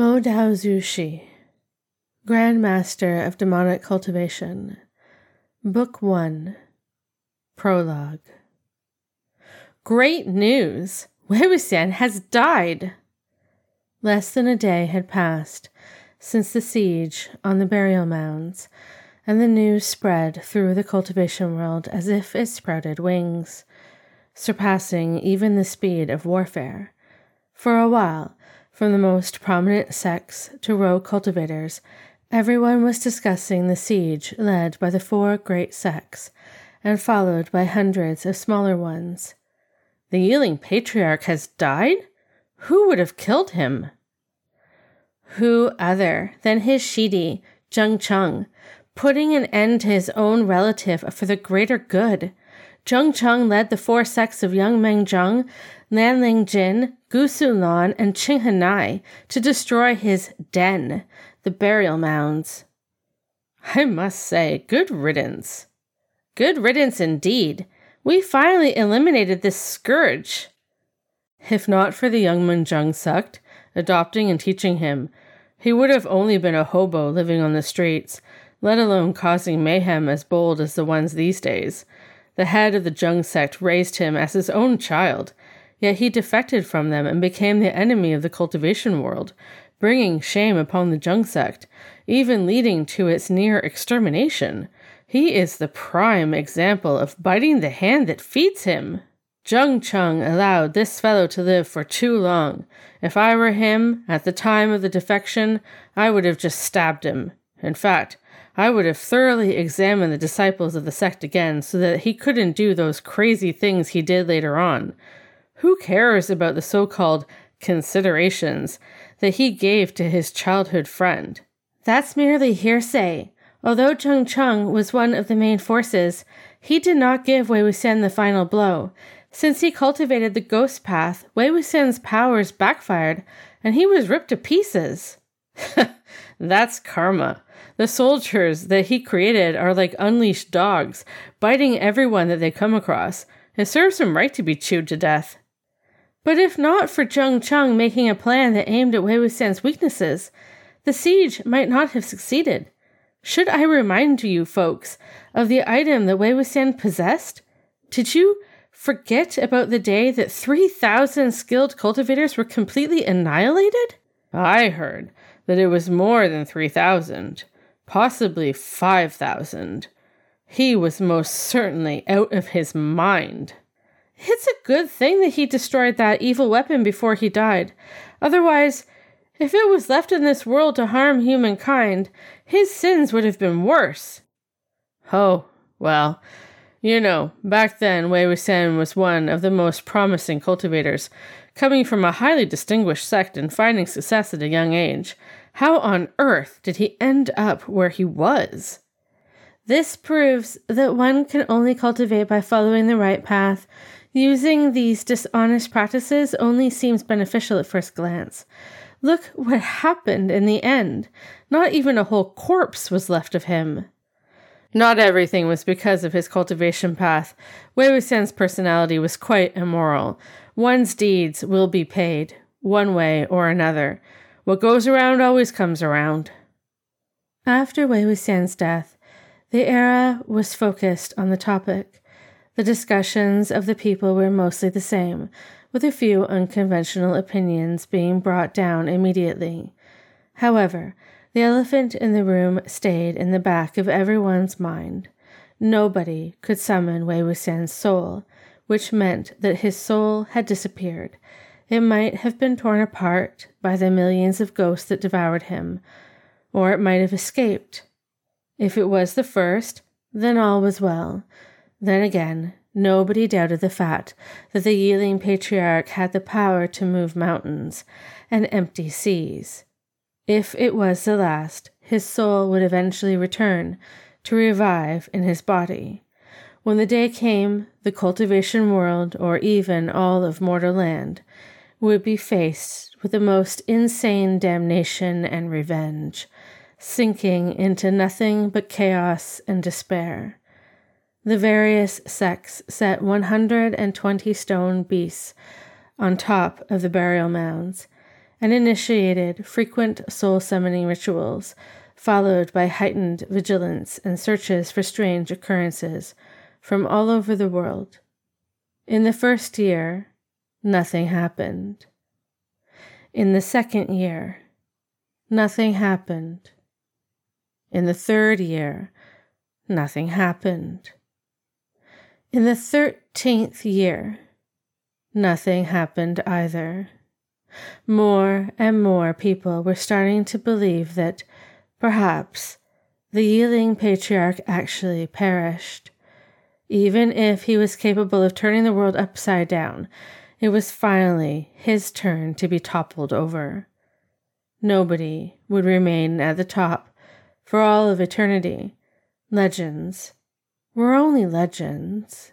Mo Dao Zushi, Grand Master of Demonic Cultivation, Book 1, Prologue. Great news! Wei Wuxian has died! Less than a day had passed since the siege on the burial mounds, and the news spread through the cultivation world as if it sprouted wings, surpassing even the speed of warfare. For a while, from the most prominent sects to rogue cultivators, everyone was discussing the siege led by the four great sects and followed by hundreds of smaller ones. The Yiling Patriarch has died? Who would have killed him? Who other than his Shidi, Jiang Cheng, putting an end to his own relative for the greater good? Jiang Cheng led the four sects of Yang Meng Zheng, Lanling Jin, Gu Su Lan, and Qinghe Nie to destroy his den, the burial mounds. I must say, good riddance. Good riddance indeed. We finally eliminated this scourge. If not for the young Jiang sect adopting and teaching him, he would have only been a hobo living on the streets, let alone causing mayhem as bold as the ones these days. The head of the Jiang sect raised him as his own child Yet he defected from them and became the enemy of the cultivation world, bringing shame upon the Jiang sect, even leading to its near extermination. He is the prime example of biting the hand that feeds him. Jiang Cheng allowed this fellow to live for too long. If I were him, at the time of the defection, I would have just stabbed him. In fact, I would have thoroughly examined the disciples of the sect again so that he couldn't do those crazy things he did later on. Who cares about the so called considerations that he gave to his childhood friend? That's merely hearsay. Although Jiang Cheng was one of the main forces, he did not give Wei Wuxian the final blow. Since he cultivated the ghost path, Wei Wuxian's powers backfired, and he was ripped to pieces. That's karma. The soldiers that he created are like unleashed dogs, biting everyone that they come across. It serves him right to be chewed to death. But if not for Jiang Cheng making a plan that aimed at Wei Wuxian's weaknesses, the siege might not have succeeded. Should I remind you folks of the item that Wei Wuxian possessed? Did you forget about the day that 3,000 skilled cultivators were completely annihilated? I heard that it was more than 3,000, possibly 5,000. He was most certainly out of his mind. It's a good thing that he destroyed that evil weapon before he died. Otherwise, if it was left in this world to harm humankind, his sins would have been worse. Oh, well, you know, back then Wei Wuxian was one of the most promising cultivators, coming from a highly distinguished sect and finding success at a young age. How on earth did he end up where he was? This proves that one can only cultivate by following the right path Using these dishonest practices only seems beneficial at first glance. Look what happened in the end. Not even a whole corpse was left of him. Not everything was because of his cultivation path. Wei Wuxian's personality was quite immoral. One's deeds will be paid, one way or another. What goes around always comes around. After Wei Wuxian's death, the era was focused on the topic. The discussions of the people were mostly the same, with a few unconventional opinions being brought down immediately. However, the elephant in the room stayed in the back of everyone's mind. Nobody could summon Wei Wuxian's soul, which meant that his soul had disappeared. It might have been torn apart by the millions of ghosts that devoured him, or it might have escaped. If it was the first, then all was well. Then again, nobody doubted the fact that the Yiling patriarch had the power to move mountains and empty seas. If it was the last, his soul would eventually return to revive in his body. When the day came, the cultivation world, or even all of mortal land, would be faced with the most insane damnation and revenge, sinking into nothing but chaos and despair. The various sects set 120 stone beasts on top of the burial mounds, and initiated frequent soul summoning rituals, followed by heightened vigilance and searches for strange occurrences from all over the world. In the first year, nothing happened. In the second year, nothing happened. In the third year, nothing happened. In the thirteenth year, nothing happened either. More and more people were starting to believe that perhaps the Yiling patriarch actually perished. Even if he was capable of turning the world upside down, it was finally his turn to be toppled over. Nobody would remain at the top for all of eternity. Legends were only legends.